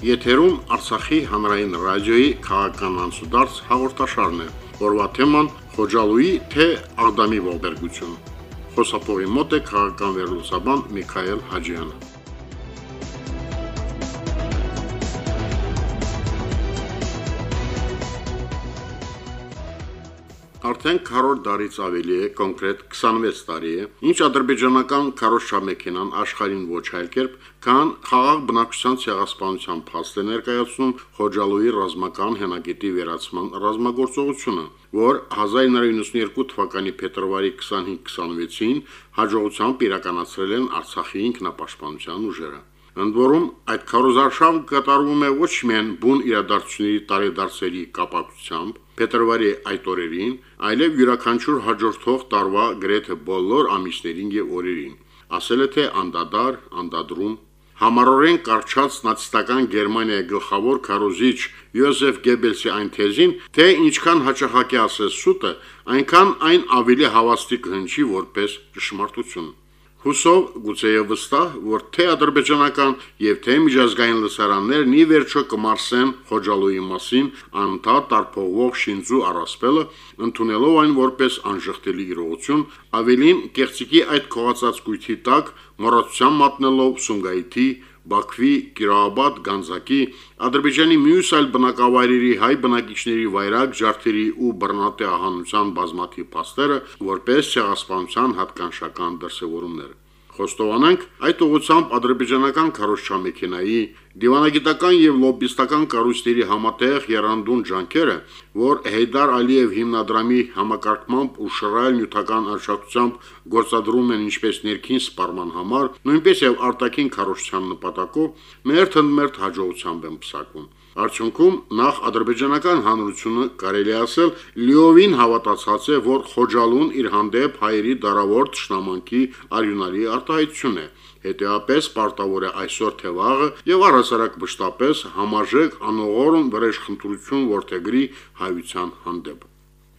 Եթերում Արցախի հանրային ռադիոյի քաղաքական անցուդարձ հաղորդաշարն է։ Օրվա թեման՝ Խոջալուի թե Աղդամի ողբերգություն։ Խոսափողի մոտ է քաղաքական վերլուծաբան Միքայել Հաջյանը։ Արդեն քառորդ դարից ավելի է, կոնկրետ 26 տարի է, ինչ ադրբեջանական քարոշչամեքենան աշխարհին ոչ այլ կերպ, քան խաղաղ բնակչության ցեղասպանության փաստ է ներկայացնում Խոջալոյի ռազմական հենագետի վերացման ռազմագործողությունը, որ 1992 թվականի փետրվարի 25-26-ին հաջողությամբ իրականացրել են Արցախի ինքնապաշտպանության ուժերը։ Ընդ որում այդ քարոզարշավ կատարվում է ոչ միայն բուն իրադարձությունների տարեդարձերի կապակցությամբ, փետրվարի այդ օրերին, այլև յուրաքանչյուր հաջորդող տարվա գրեթե բոլոր ամիսներին եւ օրերին։ Ասել է թե անդադար, անդադրում Համառորեն կարճած նացիստական Գերմանիայի գլխավոր քարոզիչ Յոզեֆ Գեբելսի այն թեզին, թե ինչքան հաճախակի ասես սուտը, այնքան այն ավելի հավաստի կհնչի որպես ճշմարտություն։ Հուսով գուցեև վստահ, որ թե ադրբեջանական եւ թե միջազգային լսարաններն ի վերջո կմարսեն Խոջալոյի մասին անդա տարփողող Շինձու առասպելը, ընդունելով այն որպես անժխտելի իրողություն, ավելին կեղծիկի այդ քողացած գույթի տակ մոռացության մատնելով Սումգայիթի Բաքվի, Կիրոաբադ, Գանձակի, Ադրբեջանի մյուս այլ բնակավայրերի հայ բնակիչների վայրակ ջարդերի ու բռնատե ահանության բազմաթիվ փաստերը որպես ցեղասպանության հատկանշական դրսևորումներ։ Խոստովանանք, այդ ուղությամբ ադրբեջանական քարոշչամեքենայի դիվանագիտական եւ լոբիստական կառույցների համատեղ երանդուն ջանքերը, որ Հեյդար Ալիև հիմնադրամի համակարգմամբ ու շռայլ նյութական արժանացությամբ գործադրում են ինչպես ներքին սպառման համար, նույնպես եւ արտաքին քարոշչության նպատակով, մերթ ընդմերթ հաջողությամբ են փսակվում։ Արդյունքում նախ ադրբեջանական հանրությունը կարելի ասել լիովին հավատացած է, որ Խոջալուն իր հանդեպ հայերի դարավոր ճշնամանքի արյունալի արտահայտություն է։ Հետևապես պարտավոր է այսօր թե վաղը եւ առհասարակ մշտապես համաժեք անողորմ վրեժխնդրություն որթեգրի հայության հանդեպ։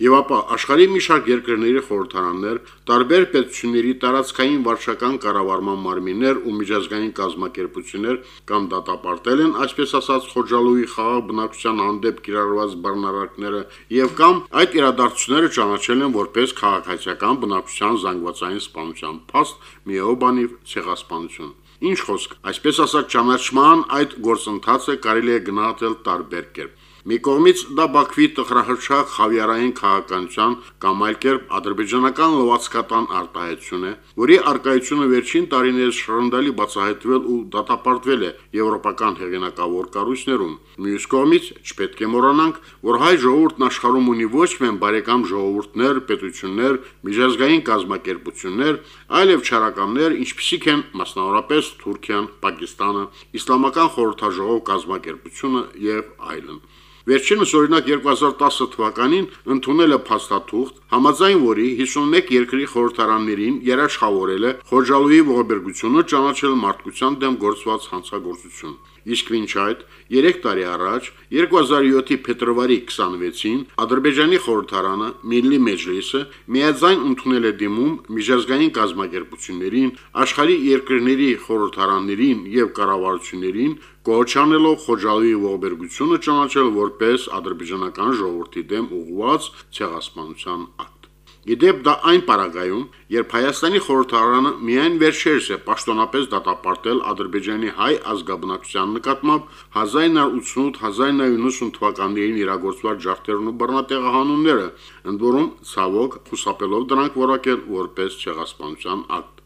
Եվ ապա աշխարհի մի շարք երկրների խորհրդարաններ, տարբեր պետությունների տարածքային վարչական կառավարման մարմիններ ու միջազգային կազմակերպություններ կամ դատապարտել են, այսպես ասած, Խոջալույի խաղաղ բնակչության հանդեպ կիրառված բռնարարքները եւ կամ այդ իրադարձությունները ճանաչել են որպես քաղաքացիական բնակչության զանգվածային սպանության փաստ, միոբանի ցեղասպանություն։ Ինչ խոսք, այսպես ասած, ճանաչման այդ գործընթացը կարելի է գնահատել տարբեր կերպ։ Մի կողմից դա Բաքվի տխրահրճակ խավիարային քաղաքականության կամ այլ կերպ ադրբեջանական լվացկատան արտահայտություն է, որի արկայությունը վերջին տարիներս շռնդալի բացահայտվել ու դատապարտվել է եվրոպական հեղինակավոր կառույցներում։ Մյուս կողմից չպետք է մոռանանք, որ հայ ժողովուրդն աշխարհում ունի ոչ միայն բարեկամ ժողովուրդներ, պետություններ, միջազգային կազմակերպություններ, այլև չարականներ, ինչպիսիք են մասնավորապես Թուրքիան, Պակիստանը, Իսլամական խորհրդաժողով կազմակերպությունը եւ այլն։ Վերջինս օրինակ 2010 թվականին ընդունել է փաստաթուղթ, համաձայն որի 51 երկրի խորհրդարաններին երաշխավորել է Խոջալուի ողբերգությունը ճանաչել մարդկության դեմ գործված հանցագործություն։ Իսկ ոչ այդ 3 տարի առաջ 2007-ի փետրվարի 26-ին Ադրբեջանի խորհրդարանը Միլլի Մեջլիսը միաձայն ընդունել է դիմում միջազգային կազմակերպություններին, աշխարհի երկրների խորհրդարաններին եւ կառավարություններին կոչանելով Խոջալուի ողբերգությունը ճանաչել որպես ադրբեջանական ժողովրդի դեմ ուղղված ցեղասպանության Իդեպ դա այն պարագայում, երբ Հայաստանի խորհրդարանը միայն վերջերս է պաշտոնապես դատապարտել Ադրբեջանի հայ ազգաբնակության նկատմամբ 1988-1990 թվականներին իրագործված ջարդերն ու բռնատեղահանումները, ընդ որում ցավոք խուսափելով դրանք որակել որպես ցեղասպանության ակտ։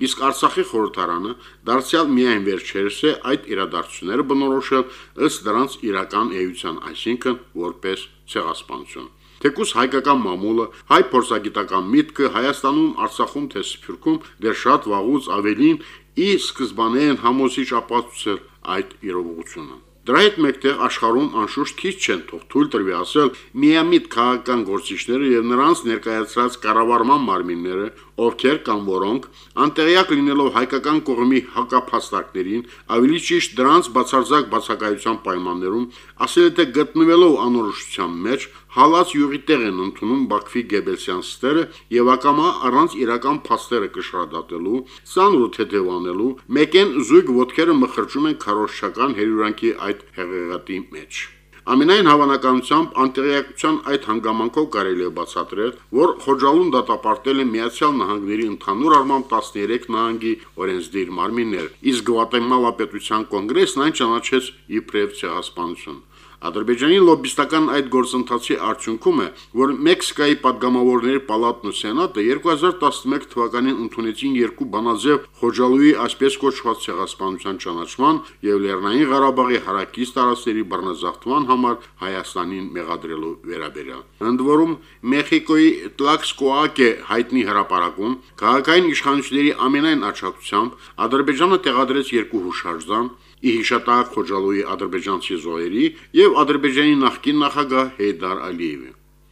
Իսկ Արցախի խորհրդարանը դարձյալ միայն վերջերս է այդ իրադարձությունները բնորոշել ըստ դրանց իրական էության, այսինքն որպես ցեղասպանություն։ Թեկուս հայկական մամուլը, հայ փորձագիտական միտքը Հայաստանում, Արցախում թե Սփյուռքում դեռ շատ վաղուց ավելին ի սկզբանե են համոզիչ ապացուցել այդ իրողությունը։ Դրա հետ մեկտեղ աշխարհում անշուշտ քիչ չեն թող թույլ տրվի ասել միամիտ քաղաքական գործիչները եւ նրանց ներկայացրած կառավարման մարմինները, ովքեր կամ որոնք անտեղյակ լինելով հայկական կողմի հակափաստարկներին, ավելի ճիշտ դրանց բացարձակ բացակայության պայմաններում, ասել է թե գտնվելով անորոշության մեջ հալած յուղի տեղ են ընդունում Բաքվի Գեբելսյան ստերը եւ ակամա առանց իրական փաստերը կշռադատելու, սանր ու թեթևանելու, մեկեն զույգ ոտքերը մխրճում են քարոշչական հերյուրանքի այդ հեղեղատի մեջ։ Ամենայն հավանականությամբ անտեղյակության այդ հանգամանքով կարելի է բացատրել, որ Խոջալուն դատապարտել է Միացյալ Նահանգների ընդհանուր առմամբ 13 նահանգի օրենսդիր մարմիններ, իսկ Գվատեմալա պետության կոնգրեսն այն ճանաչեց իբրև ցեղասպանություն։ Ադրբեջանի լոբիստական այդ գործընթացի արդյունքում է, որ Մեքսիկայի падգամավորների պալատն ու սենատը 2011 թվականին ընդունեցին երկու բանաձև Խոջալուի ասպես կոչված ցեղասպանության ճանաչման եւ Լեռնային Ղարաբաղի հարակից տարածքների բռնազավթման համար Հայաստանին մեղադրելու վերաբերյալ։ Ընդ որում Մեքսիկոյի Տլաքսկոակե հայտնի հրապարակում քաղաքային իշխանությունների ամենայն աչակությամբ Ադրբեջանը տեղադրեց երկու հուշարձան ի հիշատակ Խոջալոյի ադրբեջանցի զոհերի եւ Ադրբեջանի նախկին նախագահ Հեյդար Ալիևի։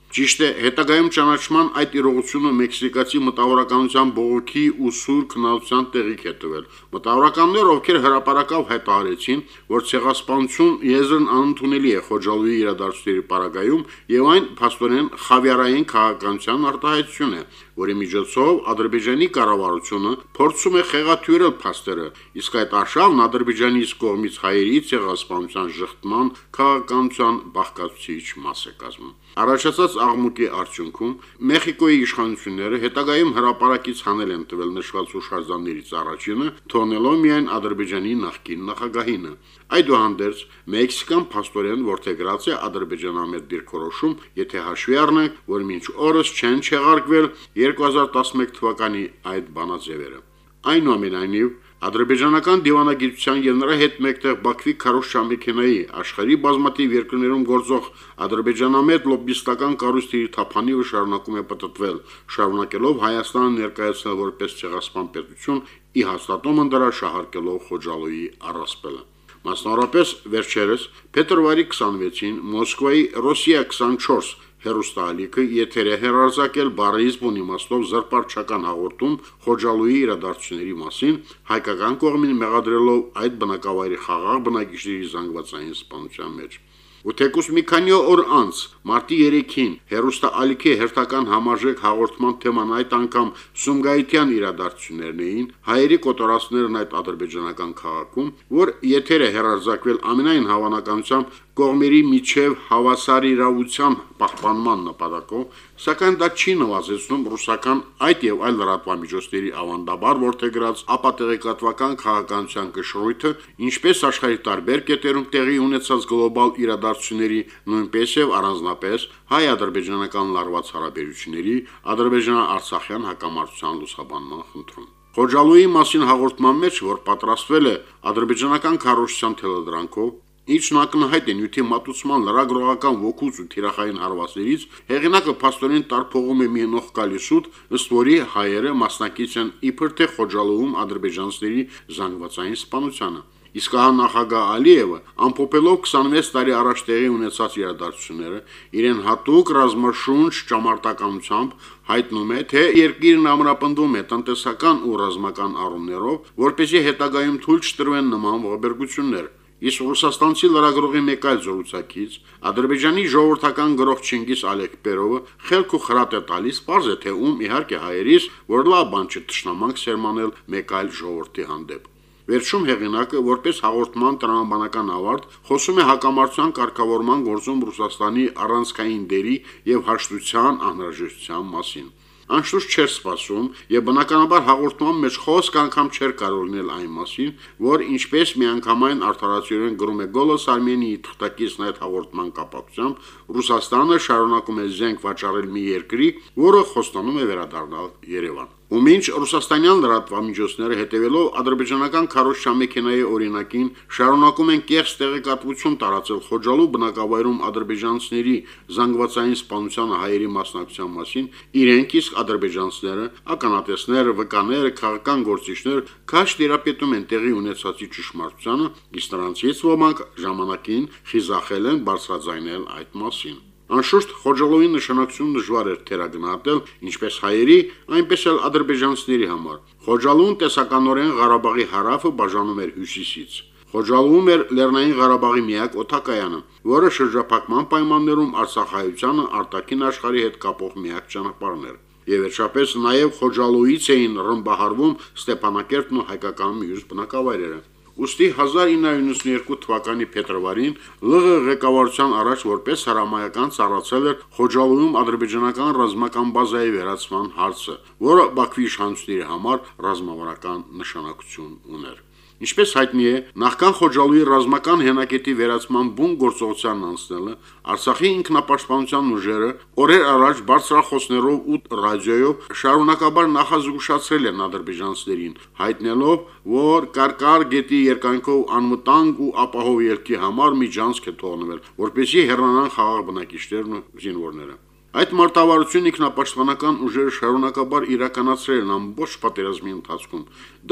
Ճիշտ է, հետագայում ճանաչման այդ իրողությունը մեքսիկացի մտավորականության բողոքի ու սուր քննության տեղիք է տվել։ Մտավորականներ, ովքեր հրաապարակավ հայտարարեցին, որ ցեղասպանություն եզրն անընդունելի է Խոջալոյի իրադարձությունների պարագայում եւ այն փաստորեն խավիարային քաղաքականության արտահայտություն է, որի միջոցով Ադրբեջանի կառավարությունը փորձում է խեղաթյուրել փաստերը, իսկ այդ արշավն Ադրբեջանի կողմից հայերի ցեղասպանության շղթման քաղաքականության բաղկացուցիչ մաս է կազմում։ Առաջացած աղմուկի արդյունքում Մեխիկոյի իշխանությունները հետագայում հրաապարակից հանել են տվել նշված հուշարձաններից առաջինը, թողնելով միայն Ադրբեջանի նախկին նախագահինը։ Այդուհանդերձ Մեքսիկան փաստորեն որթեգրած է ադրբեջանամետ դիրքորոշում, եթե հաշվի առնենք, որ մինչ օրս չեն չեղարկվել 2011 թվականի այդ բանաձևերը։ Այնուամենայնիվ, ադրբեջանական դիվանագիտության եւ նրա հետ մեկտեղ Բաքվի քարոշչամեքենայի աշխարհի բազմաթիվ երկրներում գործող ադրբեջանամետ լոբիստական կառույցների թափանիվը շարունակում է պատտվել, շարունակելով Հայաստանը ներկայացնել որպես ցեղասպան պետություն, ի հաստատումը դրա շահարկելով Խոջալոյի առասպելը։ Մասնավորապես վերջերս փետրվարի 26-ին Մոսկվայի Ռոսիա 24 հերոստալիկը եթեր է հերարզակել բարիզբուն իմաստով զրպարչական հաղորդում Խոջալուի իրադարձությունների մասին, հայկական կողմին մեղադրելով այդ բնակավայրի խաղաղ բնակիչների զանգվածային սպանության մեջ։ Ու թեկուս մի քանի օր անց, մարտի 3-ին, հերոստա ալիքի հերթական համաժեք հաղորդման թեման այդ անգամ Սումգայիթյան իրադարձություններն էին, հայերի կոտորածներն այդ ադրբեջանական քաղաքում, որ եթերը հերարձակվել ամենայն հավանականությամբ կողմերի միջև հավասար իրավության պահպանման նպատակով, սակայն դա չի նվազեցնում ռուսական այդ եւ այլ լրատվամիջոցների ավանդաբար որթեգրած ապատեղեկատվական քաղաքականության կշռույթը, ինչպես աշխարհի տարբեր կետերում տեղի ունեցած գլոբալ իրադարձությունների, նույնպես եւ առանձնապես հայ-ադրբեջանական լարված հարաբերությունների, ադրբեջան-արցախյան հակամարտության լուսաբանման խնդրում։ Խոջալույի մասին հաղորդման մեջ, որ պատրաստվել է ադրբեջանական քարոշչության թելադրանքով, Ինչն ակնհայտ է նյութի մատուցման լրագրողական ոգուց ու թիրախային հարվածներից, հեղինակը փաստորեն տարփողում է մի նողկալի շուտ, ըստ որի հայերը մասնակից են իբր թե խոջալովում ադրբեջանցիների զանգվածային սպանությանը։ Իսկ հա նախագահ Ալիևը ամփոփելով 26 տարի առաջ տեղի ունեցած իրադարձությունները, իրեն հատուկ ռազմաշունչ ճամարտականությամբ հայտնում է, թե երկիրն ամրապնդում է տնտեսական ու ռազմական առումներով, որպեսզի հետագայում թույլ չտրվեն նման ողբերգություններ Իսկ ռուսաստանցի լրագրողի մեկ այլ զորուցակից Ադրբեջանի ժողովրդական գրող Չինգիզ Ալեքբերովը խելք ու խրատ է տալիս, է թե ում իհարկե հայերիս, որ լավ բան չէ ճշնամանք սերմանել մեկ այլ ժողովրդի հանդեպ։ Վերջում հեղինակը որպես հաղորդման տրամաբանական ավարտ խոսում է հակամարտության կարգավորման գործում Ռուսաստանի առանցքային դերի եւ հաշտության անհրաժեշտության մասին անշուշտ չէր սպասում եւ բնականաբար հաղորդման մեջ խոսք անգամ չէր կարող լինել այն մասին, որ ինչպես միանգամայն արդարացիորեն գրում է Գոլոս Արմենիի թղթակիցն այդ հաղորդման կապակցությամբ Ռուսաստանը շարունակում է զենք վաճառել մի երկրի, որը խոստանում է վերադառնալ Երևան։ Ու մինչ ռուսաստանյան լրատվամիջոցները հետևելով ադրբեջանական քարոշչամեքենայի օրինակին շարունակում են կեղծ տեղեկատվություն տարածել Խոջալու բնակավայրում ադրբեջանցիների զանգվածային սպանության հայերի մասնակցության մասին, իրենք իսկ ադրբեջանցիները, ականատեսները, վկաները, քաղաքական գործիչներ քաշ դերապետում են տեղի ունեցածի ճշմարտությանը, իսկ նրանցից ոմանք ժամանակին խիզախել են բարձրաձայնել այդ մասին։ Անշուշտ Խոջալոյի նշանակությունը դժվար էր թերագնահատել ինչպես հայերի, այնպես էլ ադրբեջանցիների համար։ Խոջալուն տեսականորեն Ղարաբաղի հարավը բաժանում էր հյուսիսից։ Խոջալուում էր Լեռնային Ղարաբաղի միակ օթակայանը, որը շրջափակման պայմաններում Արցախայությանը արտաքին աշխարհի հետ կապող միակ ճանապարհն էր։ Եվ վերջապես նաև Խոջալույից էին ռմբահարվում Ստեփանակերտն ու հայկական մյուս բնակավայրերը։ Ոստի 1992 թվականի փետրվարին ԼՂ ղեկավարության առաջ որպես հրամայական ծառացել էր Խոջալույում ադրբեջանական ռազմական բազայի վերացման հարցը, որը Բաքվի իշխանությունների համար ռազմավարական նշանակություն ուներ։ Ինչպես հայտնի է, նախքան Խոջալույի ռազմական հենակետի վերացման բուն գործողությանն անցնելը, Արցախի ինքնապաշտպանության ուժերը օրեր առաջ բարձրախոսներով ու ռադիոյով շարունակաբար նախազգուշացրել են ադրբեջանցիներին, հայտնելով, որ Կարկար գետի երկայնքով անվտանգ ու ապահով ելքի համար միջանցք է թողնվել, որպեսզի հեռանան խաղաղ բնակիչներն ու զինվորները։ Այդ մարտավարությունը ինքնապաշտպանական ուժերը շարունակաբար իրականացրել են ամբողջ պատերազմի ընթացքում։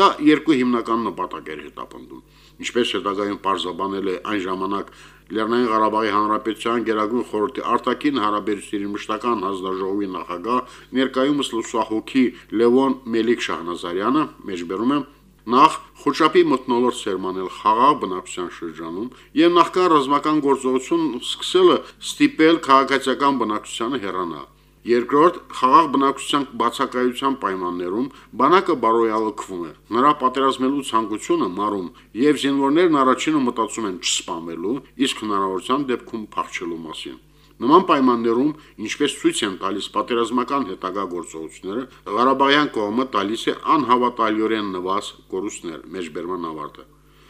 Դա երկու հիմնական նպատակ էր հետապնդում։ Ինչպես հետագայում պարզաբանել է այն ժամանակ Լեռնային Ղարաբաղի Հանրապետության Գերագույն խորհրդի արտաքին հարաբերությունների մշտական հանձնաժողովի նախագահ ներկայումս լուսահոգի Լևոն Մելիք Շահնազարյանը մեջբերում է նախ խոչապի մտնոլորտ սերմանել խաղաղ բնակության շրջանում եւ նախքան ռազմական գործողություն սկսելը ստիպել քաղաքացիական բնակչությանը հեռանալ։ Երկրորդ, խաղաղ բնակչության բացակայության պայմաններում բանակը բարոյալքվում է։ Նրա պատերազմելու ցանկությունը մարում եւ զինվորներն առաջինը մտածում են չսպամելու, իսկ հնարավորության դեպքում փախչելու մասին։ Նման պայմաններում, ինչպես ցույց են տալիս պատերազմական հետագա գործողությունները, Ղարաբաղյան կողմը տալիս է անհավատալիորեն նվազ կորուստներ մեջբերման ավարտը։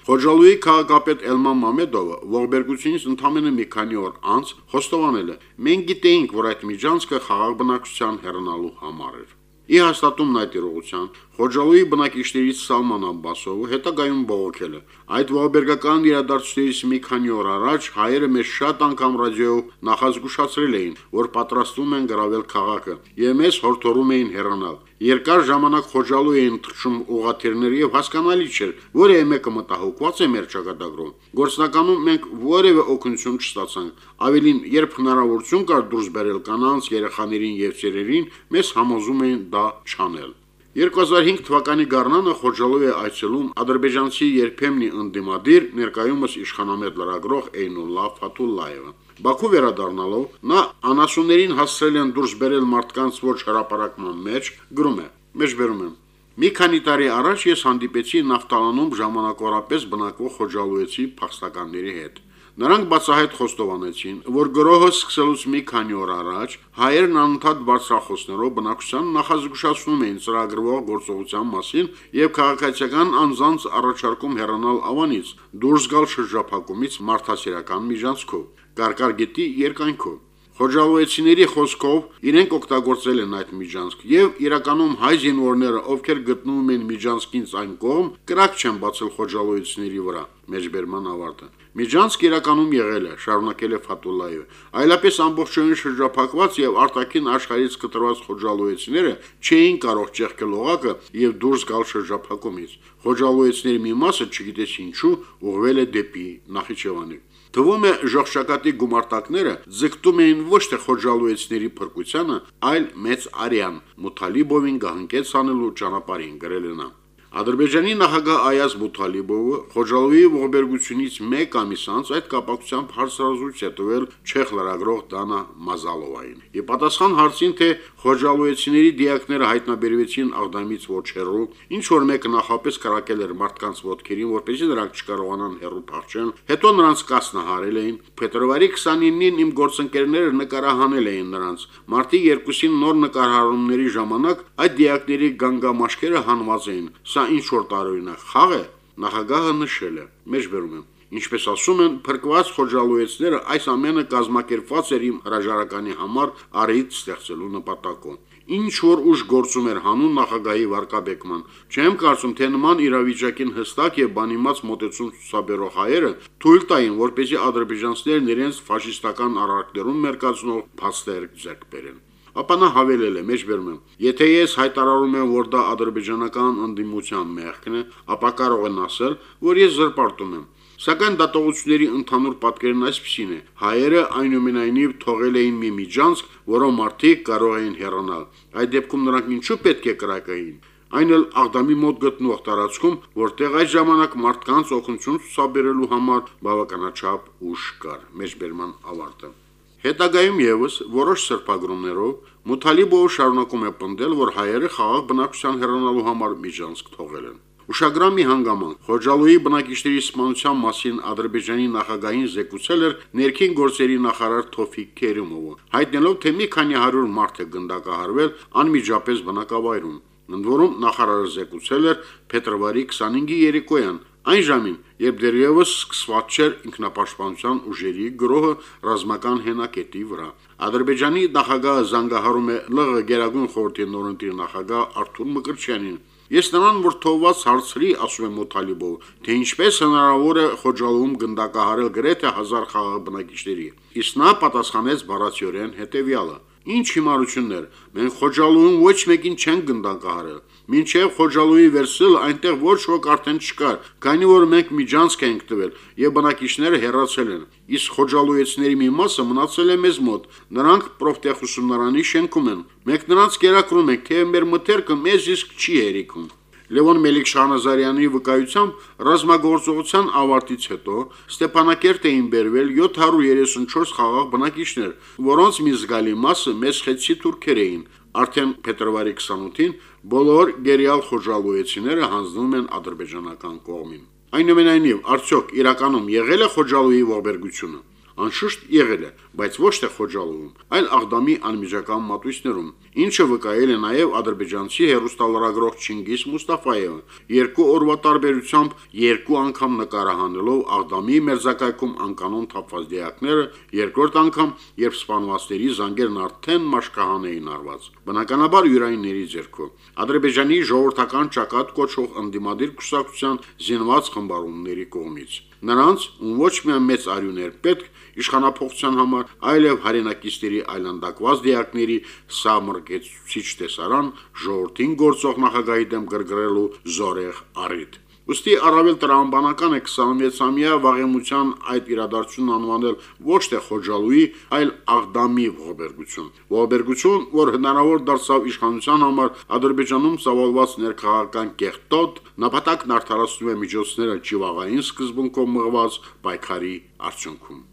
Խոջալուի քաղաքապետ Էլման Մամեդովը ողբերգությունից ընդամենը մի քանի օր անց խոստովանել է. «Մենք գիտեինք, որ այդ միջանցքը խաղաղ բնակչության հեռանալու համար էր»։ Ի հաստատումն այդ իրողության Խոջալուի բնակիչներից Սալման Աբբասովը հետագայում բողոքել է։ Այդ ողբերգական իրադարձությունից մի քանի օր առաջ հայերը մեզ շատ անգամ ռադիոյով նախազգուշացրել էին, որ պատրաստվում են գրավել քաղաքը, եւ մեզ հորդորում էին հեռանալ։ Երկար ժամանակ խոջալու էին թռչում ուղաթիռները եւ հասկանալի չէր, որևէ մեկը մտահոգված է մեր ճակատագրում։ Գործնականում մենք որևէ օգնություն չստացանք։ Ավելին, երբ հնարավորություն կար դուրս բերել կանանց, երեխաներին եւ ծերերին, մեզ համոզում էին դա չանել։ 2005 թվականի գարնանը խոջալու է այցելում ադրբեջանցի երբեմնի ընդդիմադիր ներկայումս իշխանամետ լրագրող Էյնուլլա Ֆաթուլլաևը։ Բաքու վերադառնալով նա անասուններին հասցրել են դուրս բերել մարդկանց ոչ հրաապարակման մեջ, գրում է. «Մեջբերում եմ Մի քանի տարի առաջ ես հանդիպեցի նավթալանում ժամանակորապես բնակվող խոջալույեցի փախստականների հետ։ Նրանք բացահայտ խոստովանեցին, որ գրոհը սկսելուց մի քանի օր առաջ հայերն անընդհատ բարձրախոսներով բնակչության նախազգուշացնում էին ծրագրվող գործողության մասին եւ քաղաքացիական անձանց առաջարկում հեռանալ ավանից, դուրս գալ շրջափակումից մարդասիրական միջանցքով, Կարկար գետի երկայնքով։ Խոջալոյեցիների խոսքով իրենք օգտագործել են այդ միջանցք եւ իրականում հայ զինվորները, ովքեր գտնվում են միջանցքից այն կողմ, կրակ չեն բացել խոջալոյեցիների վրա մեջբերման ավարտը։ Միջանցք իրականում եղել է, շարունակել է Ֆաթուլլայը։ Այլապես ամբողջովին շրջափակված եւ արտաքին աշխարհից կտրված խոջալոյեցիները չէին կարող ճեղքել օղակը եւ դուրս գալ շրջափակումից։ Խոջալոյեցիների մի մասը, չգիտես ինչու, ուղղվել է դեպի Նախիջևանի։ Թվում է ժողշակատի գումարտակները ձգտում էին ոչ թե խոջալույեցների փրկությանը, այլ մեծ արյան Մութալիբովին գահանքեց անելու ճանապարհին գրել են։ Ադրբեջանի նախագահ Այազ Բութալիբովը Խոջալուի ողբերգությունից 1 ամիս անց այդ կապակցությամբ հարցազրույց է տվել չեխ լրագրող Դանա Մազալովային։ Ի պատասխան հարցին, թե Խոջալուեցիների դիակները հայտնաբերվեցին Աղդամից ոչ հեռու, ինչ որ մեկը նախապես կրակել էր մարդկանց ոտքերին, որպեսզի նրանք չկարողանան հեռու փախչեն, հետո նրանց կասնահարել էին։ Փետրվարի 29-ին իմ գործընկերները նկարահանել էին նրանց։ Մարտի 2-ին նոր նկարահանումների ժամանակ այդ դիակների գանգամաշկերը հանված էին։ Սա ինչ որ տարօրինակ խաղ է, նախագահը նշել է։ Մեջբերում եմ Ինչպես ասում են, փրկված խոջալույեցները այս ամենը կազմակերպված էր իմ հրաժարականի համար առիթ ստեղծելու նպատակով։ Ինչ որ ուժ գործում էր հանուն նախագահի վարկաբեկման։ Չեմ կարծում, թե նման իրավիճակին հստակ եւ բանիմաց մոտեցում ցուսաբերող հայերը թույլ տային, որպեսզի ադրբեջանցիներն իրենց ֆաշիստական արարքներում մերկացնող փաստեր ձեռք բերեն ապա նա հավելել է մեջբերում եմ. Եթե ես հայտարարում եմ, որ դա ադրբեջանական ընդդիմության մեղքն է, ապա կարող են ասել, որ ես զրպարտում եմ։ Սակայն դատողությունների ընդհանուր պատկերն այսպեսին է. հայերը այնուամենայնիվ թողել էին մի միջանցք, որով մարդիկ կարող էին հեռանալ։ Այդ դեպքում նրանք ինչու պետք է կրակային։ այն էլ Աղդամի մոտ գտնվող տարածքում, որտեղ այդ ժամանակ մարդկանց օգնություն ցուցաբերելու համար բավականաչափ ուժ կար։ Մեջբերման ավարտը։ Հետագայում եւս որոշ սրբագրումներով Մութալիբովը շարունակում է պնդել, որ հայերը խաղաղ բնակչության հեռանալու համար միջանցք թողել են։ Ուշագրամի հանգամանք Խոջալոյի բնակիչների սպանության մասին Ադրբեջանի նախագահին զեկուցել էր ներքին գործերի նախարար Թոֆիկ Քերիմովը, հայտնելով, թե մի քանի հարյուր մարդ է գնդակահարվել անմիջապես բնակավայրում։ Ընդ որում նախարարը զեկուցել էր փետրվարի 25-ի երեկոյան, այն ժամին, երբ դեռևս սկսված չէր ինքնապաշտպանության ուժերի գրոհը ռազմական հենակետի վրա։ Ադրբեջանի նախագահը զանգահարում է ԼՂ Գերագույն խորհրդի նորընտիր նախագահ Արթուր Մկրտչյանին Ես նրան որ թողված հարցրի, ասում է Մոթալիբով, թե ինչպես հնարավոր է Խոջալում գնդակահարել գրեթե 1000 խաղաղ բնակիչների։ Իսկ նա պատասխանեց բառացիորեն հետևյալը. Ինչ հիմարություններ, մենք Խոջալույում ոչ մեկին չեն գնդակահարել։ Մինչև Խոջալույի վերսել այնտեղ ոչ ոք արդեն չկար, քանի որ մենք միջանցք ենք տվել եւ բնակիչները հեռացել են։ Իսկ Խոջալույեցների մի մասը մնացել է մեզ մոտ։ Նրանք պրոֆտեխուսումնարանի շենքում են։ Մենք նրանց կերակրում ենք, թե մեր մթերքը մեզ իսկ չի հերիքում։ Լևոն Մելիք-Շահնազարյանի վկայությամբ ռազմագործողության ավարտից հետո Ստեփանակերտ էին բերվել 734 խաղաղ բնակիչներ, որոնց մի զգալի մասը մեծ խեցի թուրքեր էին։ Արդեն փետրվարի 28-ին բոլոր գերիալ խոժալույեցիները հանձնում են ադրբեջանական կողմին։ Այնուամենայնիվ, արդյոք իրականում եղել է խոջալույի ողբերգությունը անշուշտ եղել է, բայց ոչ թե Խոջալովում, այլ Աղդամի անմիջական մատույցներում, ինչը վկայել է նաև ադրբեջանցի հերոստալարագրող Չինգիզ Մուստաֆայևը, երկու օրվա տարբերությամբ երկու անգամ նկարահանելով Աղդամի մերզակայքում անկանոն թափված դիակները, երկրորդ անգամ, երբ սպանվածների զանգերն արդեն մաշկահան էին արված։ Բնականաբար յուրայինների ձեռքով։ Ադրբեջանի ժողովրդական ճակատ կոչող ընդդիմադիր կուսակցության զինված խմբարումների կողմից։ Նրանց ոչ միայն մեծ արյուներ պետք, իշխանապողության համար, այլև հայրենակիցների այլանդակված դիակների սա մրգեցուցիչ տեսարան ժողովրդին գործող նախագահի դեմ գրգռելու զորեղ առիթ։ Ոստի առավել տրամաբանական է 26-ամյա վաղեմության այդ իրադարձությունն անվանել ոչ թե Խոջալուի, այլ Աղդամի ողբերգություն։ Ողբերգություն, որ հնարավոր դարձավ իշխանության համար Ադրբեջանում ծավալված ներքաղաքական կեղտոտ, նպատակն արդարացնում է միջոցները ճիվաղային սկզբունքով մղված պայքարի արդյունքում։